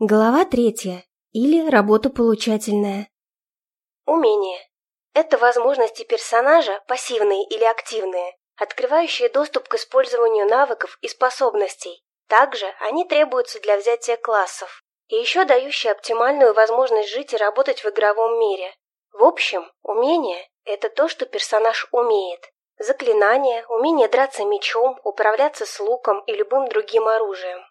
Глава третья. Или работа-получательная. Умение. Это возможности персонажа, пассивные или активные, открывающие доступ к использованию навыков и способностей. Также они требуются для взятия классов. И еще дающие оптимальную возможность жить и работать в игровом мире. В общем, умение – это то, что персонаж умеет. Заклинания, умение драться мечом, управляться с луком и любым другим оружием.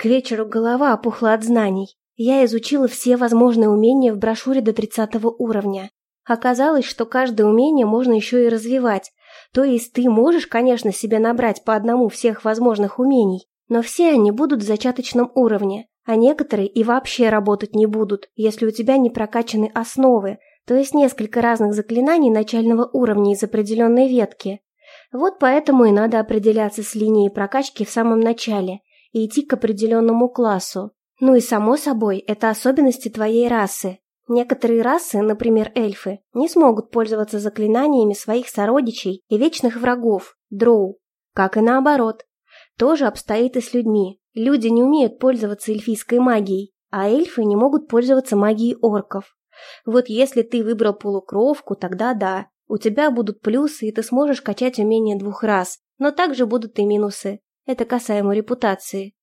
К вечеру голова опухла от знаний. Я изучила все возможные умения в брошюре до 30 уровня. Оказалось, что каждое умение можно еще и развивать. То есть ты можешь, конечно, себе набрать по одному всех возможных умений, но все они будут в зачаточном уровне, а некоторые и вообще работать не будут, если у тебя не прокачаны основы, то есть несколько разных заклинаний начального уровня из определенной ветки. Вот поэтому и надо определяться с линией прокачки в самом начале – и идти к определенному классу. Ну и само собой, это особенности твоей расы. Некоторые расы, например эльфы, не смогут пользоваться заклинаниями своих сородичей и вечных врагов, дроу. Как и наоборот. Тоже обстоит и с людьми. Люди не умеют пользоваться эльфийской магией, а эльфы не могут пользоваться магией орков. Вот если ты выбрал полукровку, тогда да, у тебя будут плюсы, и ты сможешь качать умения двух раз, но также будут и минусы. Это касаемо репутации.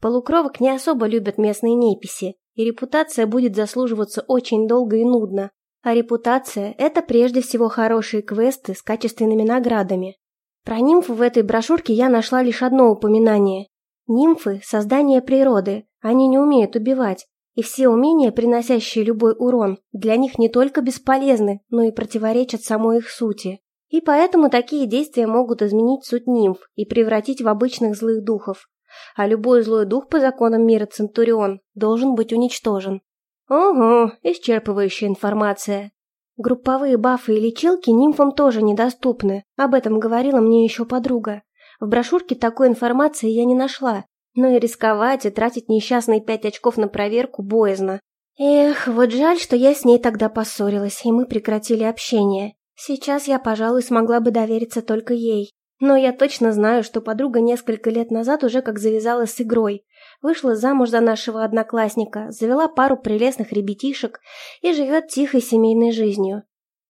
Полукровок не особо любят местные неписи, и репутация будет заслуживаться очень долго и нудно. А репутация – это прежде всего хорошие квесты с качественными наградами. Про нимф в этой брошюрке я нашла лишь одно упоминание. Нимфы – создание природы, они не умеют убивать, и все умения, приносящие любой урон, для них не только бесполезны, но и противоречат самой их сути. И поэтому такие действия могут изменить суть нимф и превратить в обычных злых духов. А любой злой дух по законам мира Центурион должен быть уничтожен. Ого, исчерпывающая информация. Групповые бафы и лечилки нимфам тоже недоступны, об этом говорила мне еще подруга. В брошюрке такой информации я не нашла, но и рисковать и тратить несчастные пять очков на проверку боязно. Эх, вот жаль, что я с ней тогда поссорилась, и мы прекратили общение. Сейчас я, пожалуй, смогла бы довериться только ей. Но я точно знаю, что подруга несколько лет назад уже как завязала с игрой. Вышла замуж за нашего одноклассника, завела пару прелестных ребятишек и живет тихой семейной жизнью.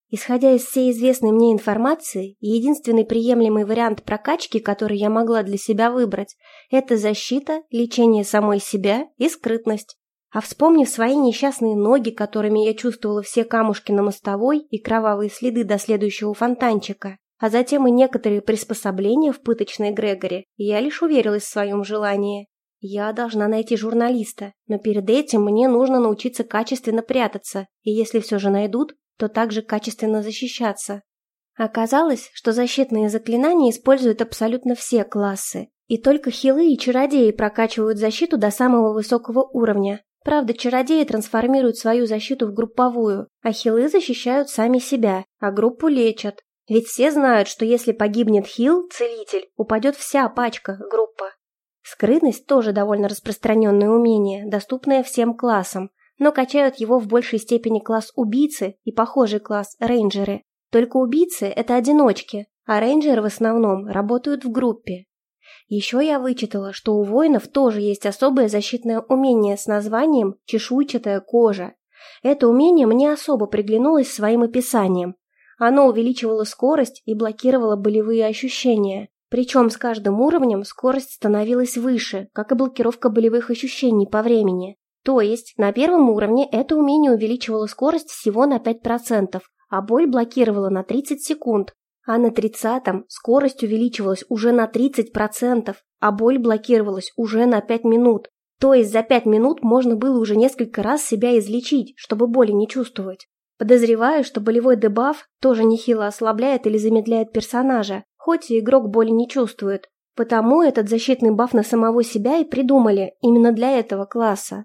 Исходя из всей известной мне информации, единственный приемлемый вариант прокачки, который я могла для себя выбрать, это защита, лечение самой себя и скрытность. А вспомнив свои несчастные ноги, которыми я чувствовала все камушки на мостовой и кровавые следы до следующего фонтанчика, а затем и некоторые приспособления в пыточной Грегоре, я лишь уверилась в своем желании. Я должна найти журналиста, но перед этим мне нужно научиться качественно прятаться, и если все же найдут, то также качественно защищаться. Оказалось, что защитные заклинания используют абсолютно все классы, и только хилы и чародеи прокачивают защиту до самого высокого уровня, Правда, чародеи трансформируют свою защиту в групповую, а хилы защищают сами себя, а группу лечат. Ведь все знают, что если погибнет хил, целитель, упадет вся пачка, группа. Скрытность тоже довольно распространенное умение, доступное всем классам, но качают его в большей степени класс убийцы и похожий класс рейнджеры. Только убийцы – это одиночки, а рейнджеры в основном работают в группе. Еще я вычитала, что у воинов тоже есть особое защитное умение с названием «чешуйчатая кожа». Это умение мне особо приглянулось своим описанием. Оно увеличивало скорость и блокировало болевые ощущения. Причем с каждым уровнем скорость становилась выше, как и блокировка болевых ощущений по времени. То есть на первом уровне это умение увеличивало скорость всего на 5%, а боль блокировала на 30 секунд, а на тридцатом скорость увеличивалась уже на 30%, а боль блокировалась уже на 5 минут. То есть за 5 минут можно было уже несколько раз себя излечить, чтобы боли не чувствовать. Подозреваю, что болевой дебаф тоже нехило ослабляет или замедляет персонажа, хоть и игрок боли не чувствует. Потому этот защитный баф на самого себя и придумали именно для этого класса.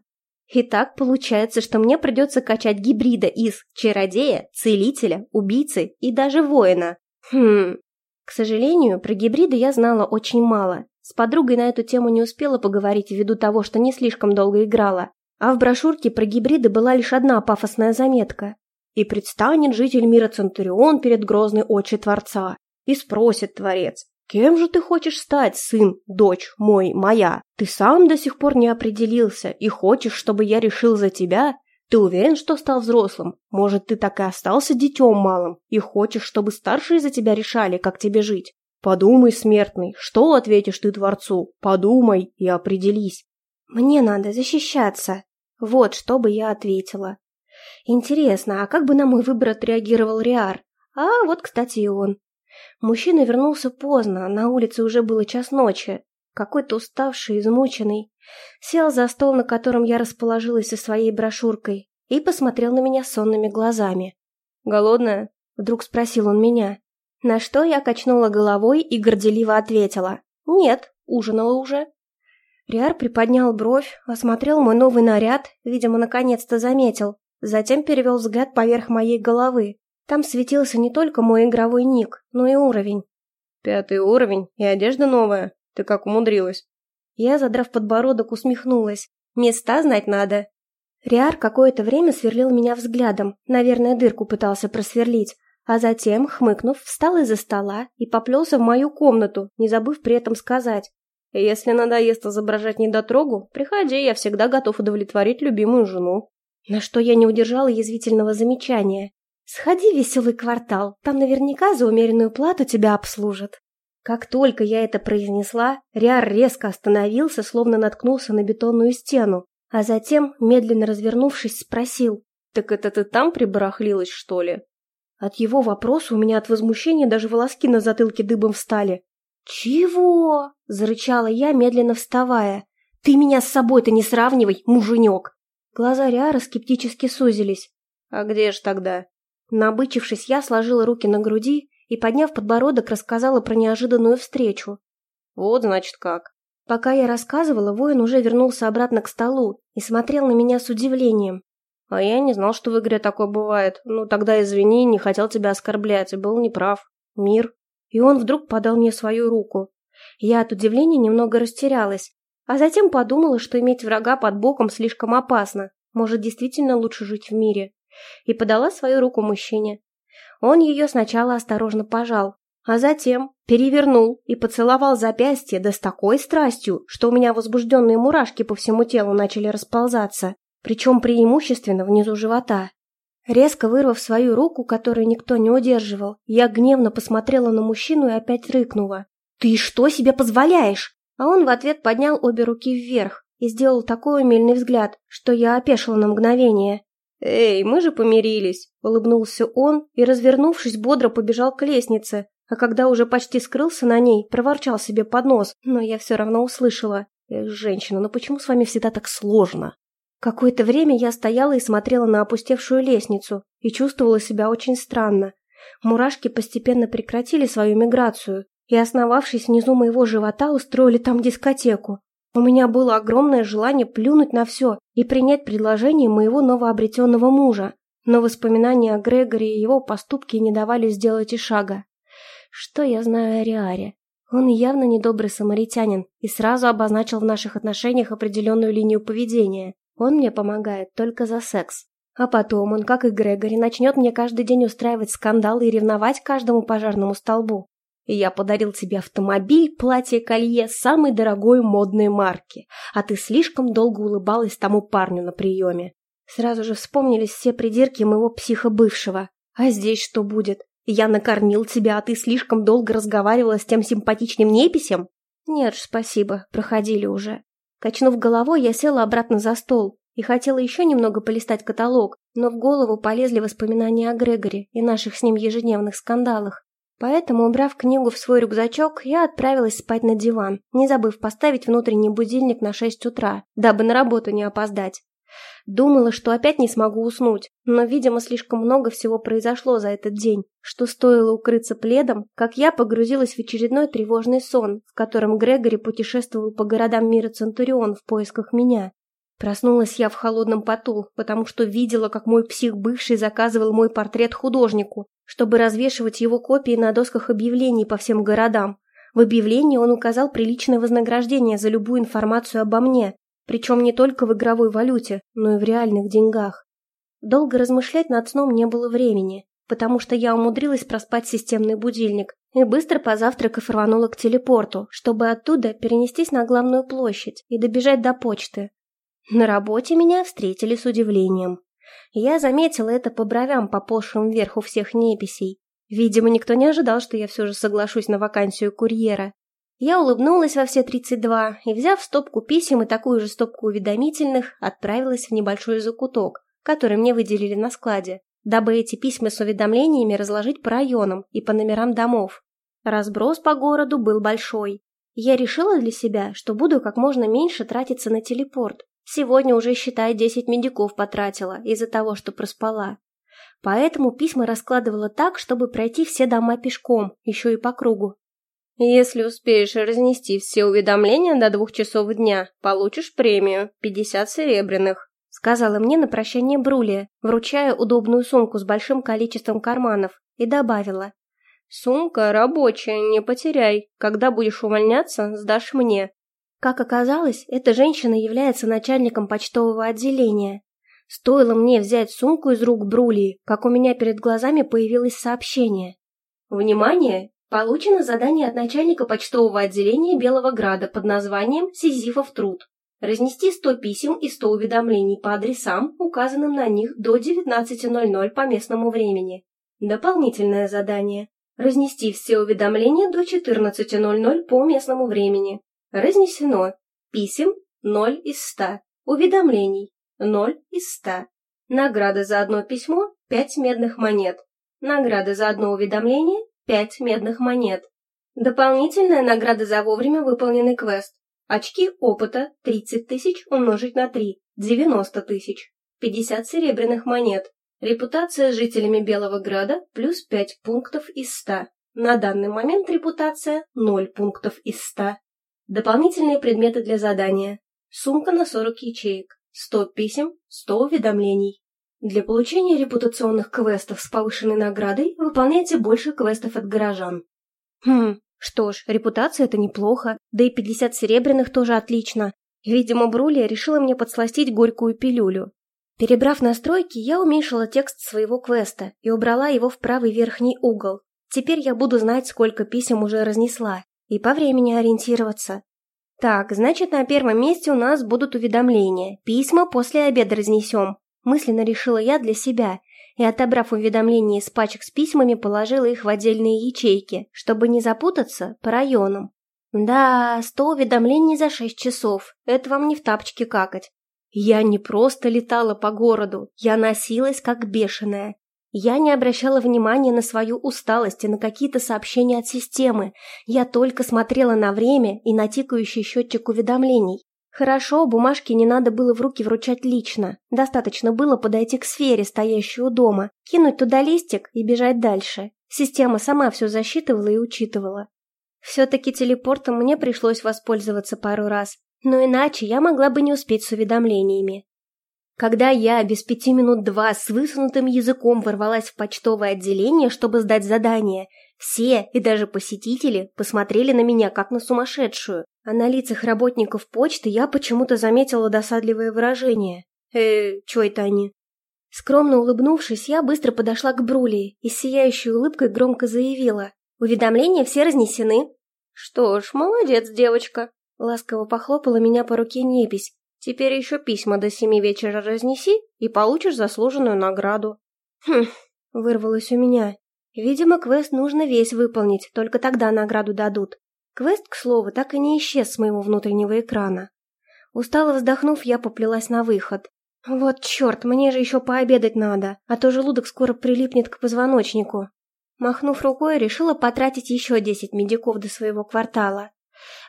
Итак, получается, что мне придется качать гибрида из чародея, целителя, убийцы и даже воина. Хм. К сожалению, про гибриды я знала очень мало. С подругой на эту тему не успела поговорить ввиду того, что не слишком долго играла. А в брошюрке про гибриды была лишь одна пафосная заметка. И предстанет житель мира Центурион перед грозной очи Творца. И спросит Творец, Кем же ты хочешь стать, сын, дочь мой, моя? Ты сам до сих пор не определился и хочешь, чтобы я решил за тебя? Ты уверен, что стал взрослым? Может, ты так и остался детем малым и хочешь, чтобы старшие за тебя решали, как тебе жить? Подумай, смертный, что ответишь ты Творцу? Подумай и определись. Мне надо защищаться. Вот что бы я ответила. Интересно, а как бы на мой выбор отреагировал Риар? А вот, кстати, и он. Мужчина вернулся поздно, на улице уже было час ночи. Какой-то уставший, измученный. Сел за стол, на котором я расположилась со своей брошюркой, и посмотрел на меня сонными глазами. «Голодная?» — вдруг спросил он меня. На что я качнула головой и горделиво ответила. «Нет, ужинала уже». Риар приподнял бровь, осмотрел мой новый наряд, видимо, наконец-то заметил. Затем перевел взгляд поверх моей головы. Там светился не только мой игровой ник, но и уровень. «Пятый уровень и одежда новая. Ты как умудрилась?» Я, задрав подбородок, усмехнулась. «Места знать надо». Риар какое-то время сверлил меня взглядом, наверное, дырку пытался просверлить, а затем, хмыкнув, встал из-за стола и поплелся в мою комнату, не забыв при этом сказать. «Если надоест изображать недотрогу, приходи, я всегда готов удовлетворить любимую жену». На что я не удержала язвительного замечания. «Сходи в веселый квартал, там наверняка за умеренную плату тебя обслужат». Как только я это произнесла, Риар резко остановился, словно наткнулся на бетонную стену, а затем, медленно развернувшись, спросил, «Так это ты там прибарахлилась, что ли?» От его вопроса у меня от возмущения даже волоски на затылке дыбом встали. «Чего?» – зарычала я, медленно вставая. «Ты меня с собой-то не сравнивай, муженек!» Глаза Риара скептически сузились. «А где ж тогда?» Набычившись, я сложила руки на груди и, подняв подбородок, рассказала про неожиданную встречу. «Вот, значит, как». Пока я рассказывала, воин уже вернулся обратно к столу и смотрел на меня с удивлением. «А я не знал, что в игре такое бывает. Ну, тогда извини, не хотел тебя оскорблять, был неправ. Мир». И он вдруг подал мне свою руку. Я от удивления немного растерялась, а затем подумала, что иметь врага под боком слишком опасно. Может, действительно лучше жить в мире. И подала свою руку мужчине. Он ее сначала осторожно пожал, а затем перевернул и поцеловал запястье да с такой страстью, что у меня возбужденные мурашки по всему телу начали расползаться, причем преимущественно внизу живота. Резко вырвав свою руку, которую никто не удерживал, я гневно посмотрела на мужчину и опять рыкнула. «Ты что себе позволяешь?» А он в ответ поднял обе руки вверх и сделал такой умельный взгляд, что я опешила на мгновение. «Эй, мы же помирились!» — улыбнулся он и, развернувшись, бодро побежал к лестнице, а когда уже почти скрылся на ней, проворчал себе под нос, но я все равно услышала. «Эх, женщина, ну почему с вами всегда так сложно?» Какое-то время я стояла и смотрела на опустевшую лестницу и чувствовала себя очень странно. Мурашки постепенно прекратили свою миграцию и, основавшись внизу моего живота, устроили там дискотеку. У меня было огромное желание плюнуть на все и принять предложение моего новообретенного мужа, но воспоминания о Грегоре и его поступке не давали сделать и шага. Что я знаю о Риаре? Он явно недобрый самаритянин и сразу обозначил в наших отношениях определенную линию поведения. Он мне помогает только за секс. А потом он, как и Грегори, начнет мне каждый день устраивать скандалы и ревновать каждому пожарному столбу. Я подарил тебе автомобиль, платье, колье самой дорогой модной марки, а ты слишком долго улыбалась тому парню на приеме. Сразу же вспомнились все придирки моего психа-бывшего. А здесь что будет? Я накормил тебя, а ты слишком долго разговаривала с тем симпатичным неписем? Нет спасибо, проходили уже. Качнув головой, я села обратно за стол и хотела еще немного полистать каталог, но в голову полезли воспоминания о Грегоре и наших с ним ежедневных скандалах. Поэтому, убрав книгу в свой рюкзачок, я отправилась спать на диван, не забыв поставить внутренний будильник на 6 утра, дабы на работу не опоздать. Думала, что опять не смогу уснуть, но, видимо, слишком много всего произошло за этот день, что стоило укрыться пледом, как я погрузилась в очередной тревожный сон, в котором Грегори путешествовал по городам мира Центурион в поисках меня. Проснулась я в холодном поту, потому что видела, как мой псих-бывший заказывал мой портрет художнику, чтобы развешивать его копии на досках объявлений по всем городам. В объявлении он указал приличное вознаграждение за любую информацию обо мне, причем не только в игровой валюте, но и в реальных деньгах. Долго размышлять над сном не было времени, потому что я умудрилась проспать системный будильник, и быстро позавтракав рванула к телепорту, чтобы оттуда перенестись на главную площадь и добежать до почты. На работе меня встретили с удивлением. Я заметила это по бровям, поползшим вверх у всех неписей. Видимо, никто не ожидал, что я все же соглашусь на вакансию курьера. Я улыбнулась во все тридцать два и, взяв стопку писем и такую же стопку уведомительных, отправилась в небольшой закуток, который мне выделили на складе, дабы эти письма с уведомлениями разложить по районам и по номерам домов. Разброс по городу был большой. Я решила для себя, что буду как можно меньше тратиться на телепорт, Сегодня уже, считай, десять медиков потратила из-за того, что проспала. Поэтому письма раскладывала так, чтобы пройти все дома пешком, еще и по кругу. Если успеешь разнести все уведомления до двух часов дня, получишь премию – 50 серебряных, сказала мне на прощание Брулия, вручая удобную сумку с большим количеством карманов, и добавила. «Сумка рабочая, не потеряй. Когда будешь увольняться, сдашь мне. Как оказалось, эта женщина является начальником почтового отделения. Стоило мне взять сумку из рук Брули, как у меня перед глазами появилось сообщение. Внимание! Получено задание от начальника почтового отделения Белого Града под названием «Сизифов труд». Разнести 100 писем и 100 уведомлений по адресам, указанным на них до 19.00 по местному времени. Дополнительное задание. Разнести все уведомления до 14.00 по местному времени. Разнесено. Писем 0 из 100. Уведомлений 0 из 100. Награда за одно письмо 5 медных монет. Награда за одно уведомление 5 медных монет. Дополнительная награда за вовремя выполненный квест. Очки опыта 30 тысяч умножить на 3, 90 тысяч. 50 серебряных монет. Репутация жителями Белого Града плюс 5 пунктов из 100. На данный момент репутация 0 пунктов из 100. Дополнительные предметы для задания. Сумка на 40 ячеек. 100 писем, 100 уведомлений. Для получения репутационных квестов с повышенной наградой выполняйте больше квестов от горожан. Хм, что ж, репутация это неплохо, да и 50 серебряных тоже отлично. Видимо, Брулия решила мне подсластить горькую пилюлю. Перебрав настройки, я уменьшила текст своего квеста и убрала его в правый верхний угол. Теперь я буду знать, сколько писем уже разнесла, и по времени ориентироваться. Так, значит, на первом месте у нас будут уведомления. Письма после обеда разнесем. Мысленно решила я для себя и, отобрав уведомления из пачек с письмами, положила их в отдельные ячейки, чтобы не запутаться по районам. Да, сто уведомлений за шесть часов. Это вам не в тапочке какать. Я не просто летала по городу, я носилась как бешеная. Я не обращала внимания на свою усталость и на какие-то сообщения от системы. Я только смотрела на время и на тикающий счетчик уведомлений. Хорошо, бумажки не надо было в руки вручать лично. Достаточно было подойти к сфере, стоящей у дома, кинуть туда листик и бежать дальше. Система сама все засчитывала и учитывала. Все-таки телепортом мне пришлось воспользоваться пару раз, но иначе я могла бы не успеть с уведомлениями. Когда я без пяти минут два с высунутым языком ворвалась в почтовое отделение, чтобы сдать задание, все, и даже посетители, посмотрели на меня, как на сумасшедшую. А на лицах работников почты я почему-то заметила досадливое выражение. «Э, чё это они?» Скромно улыбнувшись, я быстро подошла к Брули и с сияющей улыбкой громко заявила. «Уведомления все разнесены». «Что ж, молодец, девочка!» Ласково похлопала меня по руке непись, Теперь еще письма до семи вечера разнеси и получишь заслуженную награду. Хм, вырвалось у меня. Видимо, квест нужно весь выполнить, только тогда награду дадут. Квест, к слову, так и не исчез с моего внутреннего экрана. Устало вздохнув, я поплелась на выход. Вот черт, мне же еще пообедать надо, а то желудок скоро прилипнет к позвоночнику. Махнув рукой, решила потратить еще десять медиков до своего квартала.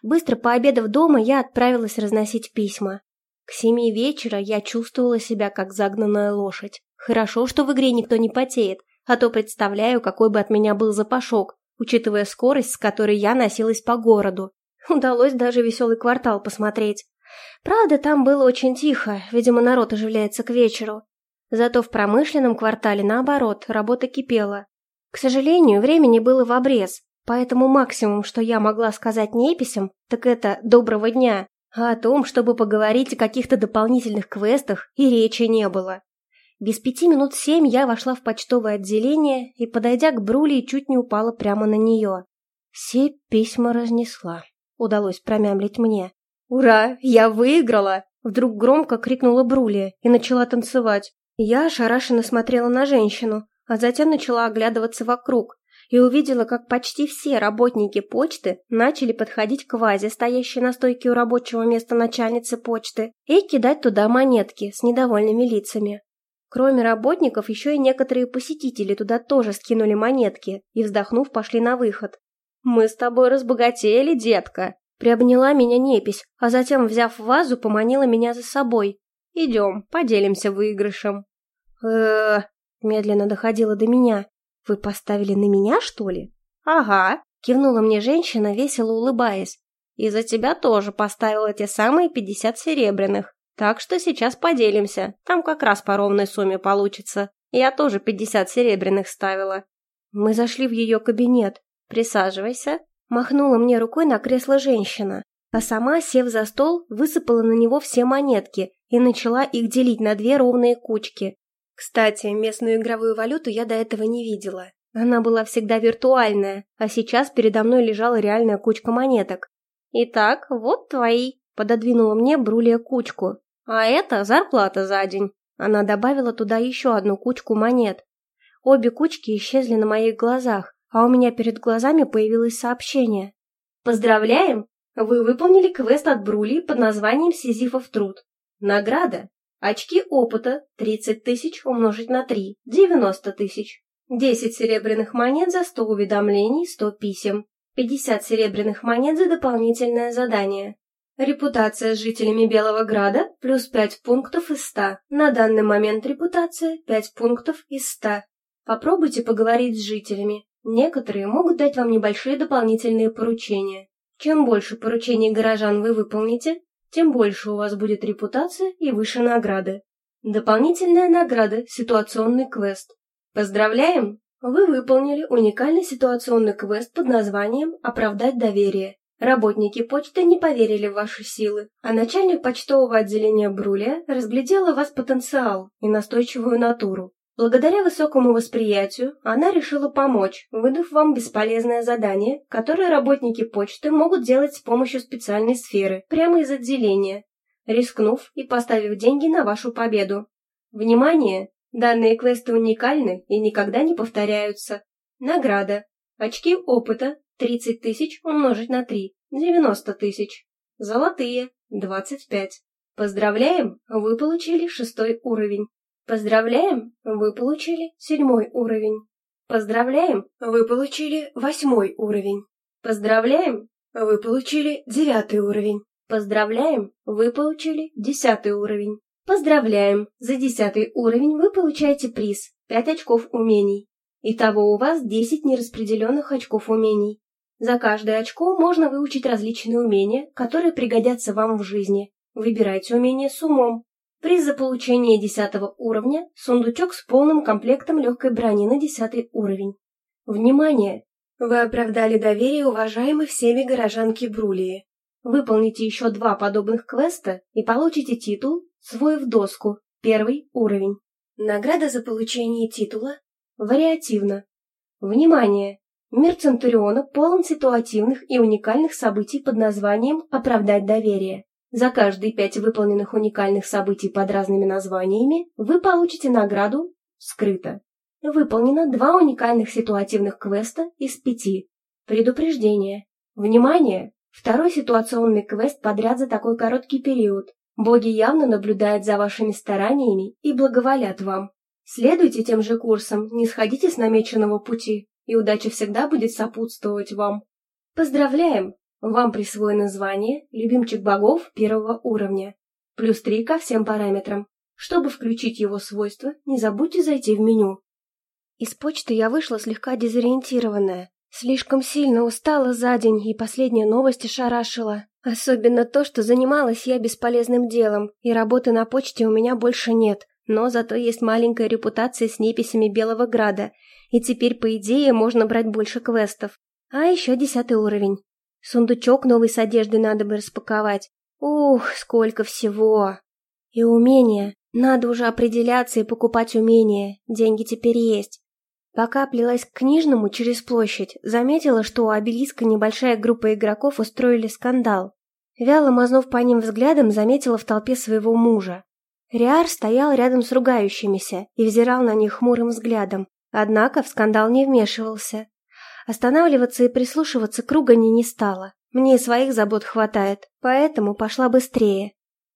Быстро пообедав дома, я отправилась разносить письма. К семи вечера я чувствовала себя как загнанная лошадь. Хорошо, что в игре никто не потеет, а то представляю, какой бы от меня был запашок, учитывая скорость, с которой я носилась по городу. Удалось даже веселый квартал посмотреть. Правда, там было очень тихо, видимо, народ оживляется к вечеру. Зато в промышленном квартале, наоборот, работа кипела. К сожалению, времени было в обрез, поэтому максимум, что я могла сказать неписям, так это «доброго дня», а о том, чтобы поговорить о каких-то дополнительных квестах, и речи не было. Без пяти минут семь я вошла в почтовое отделение и, подойдя к Брули, чуть не упала прямо на нее. Все письма разнесла. Удалось промямлить мне. «Ура! Я выиграла!» Вдруг громко крикнула Брулия и начала танцевать. Я ошарашенно смотрела на женщину, а затем начала оглядываться вокруг и увидела, как почти все работники почты начали подходить к вазе, стоящей на стойке у рабочего места начальницы почты, и кидать туда монетки с недовольными лицами. Кроме работников, еще и некоторые посетители туда тоже скинули монетки и, вздохнув, пошли на выход. «Мы с тобой разбогатели, детка!» Приобняла меня непись, а затем, взяв вазу, поманила меня за собой. «Идем, поделимся выигрышем». э медленно доходила до меня. «Вы поставили на меня, что ли?» «Ага», — кивнула мне женщина, весело улыбаясь. «И за тебя тоже поставила те самые пятьдесят серебряных. Так что сейчас поделимся, там как раз по ровной сумме получится. Я тоже пятьдесят серебряных ставила». Мы зашли в ее кабинет. «Присаживайся», — махнула мне рукой на кресло женщина, а сама, сев за стол, высыпала на него все монетки и начала их делить на две ровные кучки. Кстати, местную игровую валюту я до этого не видела. Она была всегда виртуальная, а сейчас передо мной лежала реальная кучка монеток. «Итак, вот твои», — пододвинула мне Брулия кучку. «А это зарплата за день». Она добавила туда еще одну кучку монет. Обе кучки исчезли на моих глазах, а у меня перед глазами появилось сообщение. «Поздравляем! Вы выполнили квест от Брули под названием «Сизифов труд». Награда Очки опыта 30 тысяч умножить на 3 – 90 тысяч. 10 серебряных монет за 100 уведомлений, 100 писем. 50 серебряных монет за дополнительное задание. Репутация с жителями Белого Града плюс 5 пунктов из 100. На данный момент репутация 5 пунктов из 100. Попробуйте поговорить с жителями. Некоторые могут дать вам небольшие дополнительные поручения. Чем больше поручений горожан вы выполните, тем больше у вас будет репутация и выше награды. Дополнительная награда – ситуационный квест. Поздравляем! Вы выполнили уникальный ситуационный квест под названием «Оправдать доверие». Работники почты не поверили в ваши силы, а начальник почтового отделения Брулия разглядела вас потенциал и настойчивую натуру. Благодаря высокому восприятию она решила помочь, выдав вам бесполезное задание, которое работники почты могут делать с помощью специальной сферы, прямо из отделения, рискнув и поставив деньги на вашу победу. Внимание! Данные квесты уникальны и никогда не повторяются. Награда. Очки опыта 30 тысяч умножить на 3, 90 тысяч. Золотые 25. Поздравляем, вы получили шестой уровень. Поздравляем, вы получили седьмой уровень. Поздравляем, вы получили восьмой уровень. Поздравляем, вы получили девятый уровень. Поздравляем, вы получили десятый уровень. Поздравляем, за десятый уровень вы получаете приз – 5 очков умений. Итого у вас 10 нераспределенных очков умений. За каждое очко можно выучить различные умения, которые пригодятся вам в жизни. Выбирайте умение с умом. Приз за получение 10 уровня – сундучок с полным комплектом легкой брони на 10 уровень. Внимание! Вы оправдали доверие уважаемой всеми горожанки Брулии. Выполните еще два подобных квеста и получите титул «Свой в доску» первый уровень. Награда за получение титула вариативна. Внимание! Мир Центуриона полон ситуативных и уникальных событий под названием «Оправдать доверие». За каждые пять выполненных уникальных событий под разными названиями вы получите награду «Скрыто». Выполнено два уникальных ситуативных квеста из пяти. Предупреждение. Внимание! Второй ситуационный квест подряд за такой короткий период. Боги явно наблюдают за вашими стараниями и благоволят вам. Следуйте тем же курсом, не сходите с намеченного пути, и удача всегда будет сопутствовать вам. Поздравляем! Вам присвоено звание «Любимчик богов» первого уровня. Плюс три ко всем параметрам. Чтобы включить его свойства, не забудьте зайти в меню. Из почты я вышла слегка дезориентированная. Слишком сильно устала за день, и последняя новость ошарашила. Особенно то, что занималась я бесполезным делом, и работы на почте у меня больше нет. Но зато есть маленькая репутация с неписями Белого Града, и теперь, по идее, можно брать больше квестов. А еще десятый уровень. Сундучок новый с одеждой надо бы распаковать. Ух, сколько всего! И умения. Надо уже определяться и покупать умения. Деньги теперь есть. Пока плелась к книжному через площадь, заметила, что у обелиска небольшая группа игроков устроили скандал. Вяло мазнув по ним взглядом, заметила в толпе своего мужа. Риар стоял рядом с ругающимися и взирал на них хмурым взглядом, однако в скандал не вмешивался. Останавливаться и прислушиваться к ругани не стала. Мне своих забот хватает, поэтому пошла быстрее.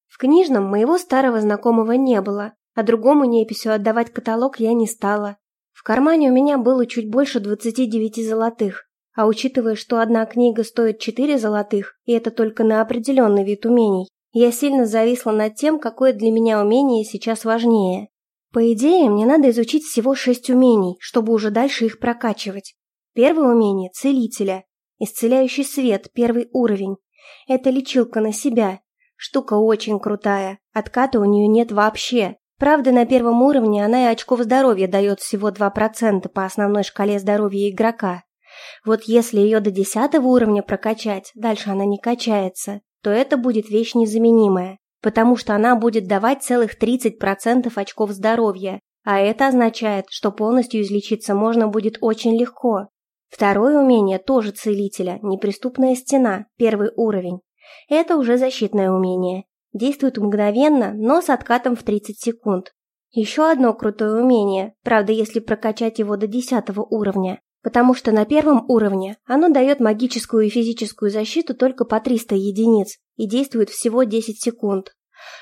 В книжном моего старого знакомого не было, а другому неписью отдавать каталог я не стала. В кармане у меня было чуть больше 29 золотых, а учитывая, что одна книга стоит 4 золотых, и это только на определенный вид умений, я сильно зависла над тем, какое для меня умение сейчас важнее. По идее, мне надо изучить всего шесть умений, чтобы уже дальше их прокачивать. Первое умение – целителя. Исцеляющий свет – первый уровень. Это лечилка на себя. Штука очень крутая. Отката у нее нет вообще. Правда, на первом уровне она и очков здоровья дает всего 2% по основной шкале здоровья игрока. Вот если ее до десятого уровня прокачать, дальше она не качается, то это будет вещь незаменимая, потому что она будет давать целых 30% очков здоровья, а это означает, что полностью излечиться можно будет очень легко. Второе умение тоже целителя, неприступная стена, первый уровень. Это уже защитное умение. Действует мгновенно, но с откатом в 30 секунд. Еще одно крутое умение, правда, если прокачать его до 10 уровня потому что на первом уровне оно дает магическую и физическую защиту только по 300 единиц и действует всего 10 секунд.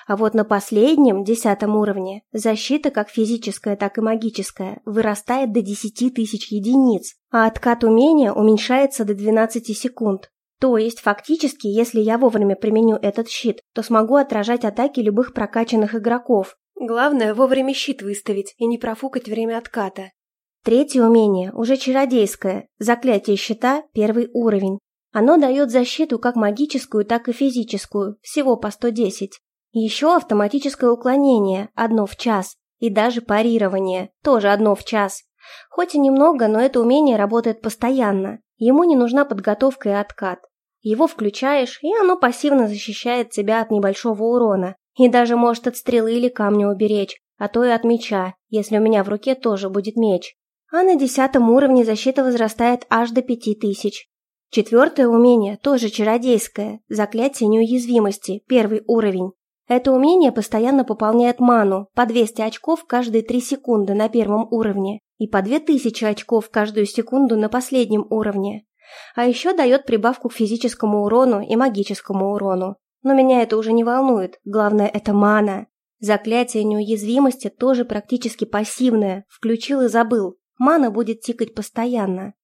А вот на последнем, десятом уровне, защита как физическая, так и магическая вырастает до 10 тысяч единиц, а откат умения уменьшается до 12 секунд. То есть, фактически, если я вовремя применю этот щит, то смогу отражать атаки любых прокачанных игроков. Главное, вовремя щит выставить и не профукать время отката. Третье умение, уже чародейское, заклятие щита, первый уровень. Оно дает защиту как магическую, так и физическую, всего по 110. Еще автоматическое уклонение, одно в час, и даже парирование, тоже одно в час. Хоть и немного, но это умение работает постоянно. Ему не нужна подготовка и откат. Его включаешь, и оно пассивно защищает тебя от небольшого урона. И даже может от стрелы или камня уберечь, а то и от меча, если у меня в руке тоже будет меч а на десятом уровне защита возрастает аж до пяти тысяч. Четвертое умение, тоже чародейское, заклятие неуязвимости, первый уровень. Это умение постоянно пополняет ману, по 200 очков каждые 3 секунды на первом уровне и по 2000 очков каждую секунду на последнем уровне. А еще дает прибавку к физическому урону и магическому урону. Но меня это уже не волнует, главное это мана. Заклятие неуязвимости тоже практически пассивное, включил и забыл. Мана будет тикать постоянно.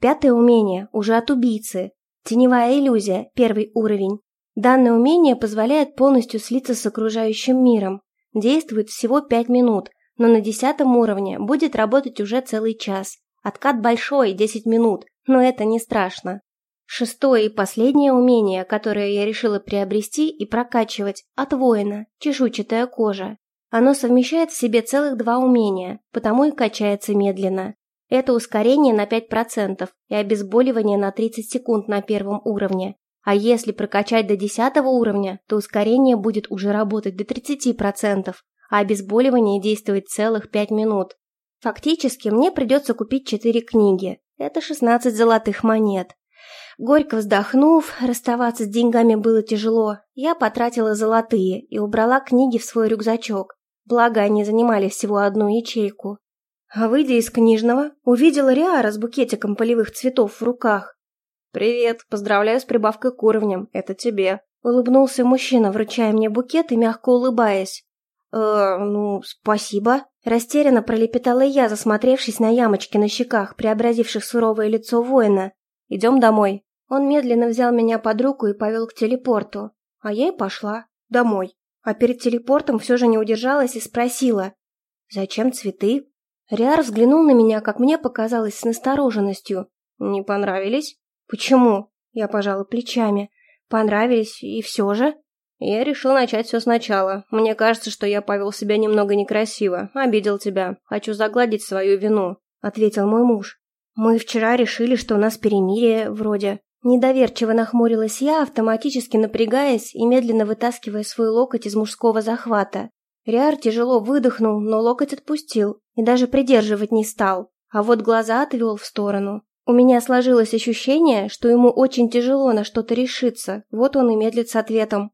Пятое умение, уже от убийцы. Теневая иллюзия, первый уровень. Данное умение позволяет полностью слиться с окружающим миром. Действует всего 5 минут, но на десятом уровне будет работать уже целый час. Откат большой, 10 минут, но это не страшно. Шестое и последнее умение, которое я решила приобрести и прокачивать, от воина, чешуйчатая кожа. Оно совмещает в себе целых два умения, потому и качается медленно. Это ускорение на 5% и обезболивание на 30 секунд на первом уровне. А если прокачать до 10 уровня, то ускорение будет уже работать до 30%, а обезболивание действовать целых 5 минут. Фактически мне придется купить 4 книги. Это 16 золотых монет. Горько вздохнув, расставаться с деньгами было тяжело, я потратила золотые и убрала книги в свой рюкзачок. Благо, они занимали всего одну ячейку. А выйдя из книжного, увидела Риара с букетиком полевых цветов в руках. «Привет, поздравляю с прибавкой к уровням, это тебе», — улыбнулся мужчина, вручая мне букет и мягко улыбаясь. «Э, ну, спасибо», — растерянно пролепетала я, засмотревшись на ямочки на щеках, преобразивших суровое лицо воина. «Идем домой». Он медленно взял меня под руку и повел к телепорту, а я и пошла домой а перед телепортом все же не удержалась и спросила «Зачем цветы?» Риар взглянул на меня, как мне показалось, с настороженностью. «Не понравились?» «Почему?» Я пожала плечами. «Понравились, и все же?» Я решил начать все сначала. Мне кажется, что я повел себя немного некрасиво, обидел тебя. Хочу загладить свою вину», — ответил мой муж. «Мы вчера решили, что у нас перемирие, вроде...» Недоверчиво нахмурилась я, автоматически напрягаясь и медленно вытаскивая свой локоть из мужского захвата. Риар тяжело выдохнул, но локоть отпустил и даже придерживать не стал. а вот глаза отвел в сторону. У меня сложилось ощущение, что ему очень тяжело на что-то решиться, вот он и медлит с ответом.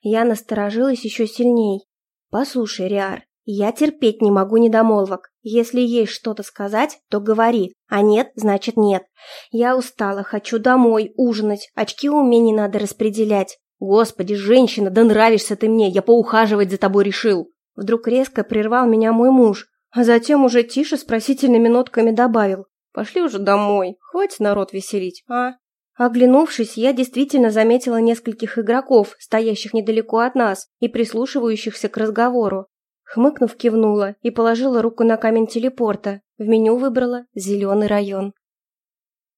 Я насторожилась еще сильней. «Послушай, Риар, я терпеть не могу недомолвок. Если есть что-то сказать, то говори, а нет, значит нет. Я устала, хочу домой, ужинать, очки умений надо распределять. Господи, женщина, да нравишься ты мне, я поухаживать за тобой решил». Вдруг резко прервал меня мой муж, а затем уже тише с просительными нотками добавил. «Пошли уже домой, хватит народ веселить, а?» Оглянувшись, я действительно заметила нескольких игроков, стоящих недалеко от нас и прислушивающихся к разговору. Хмыкнув, кивнула и положила руку на камень телепорта. В меню выбрала «Зеленый район».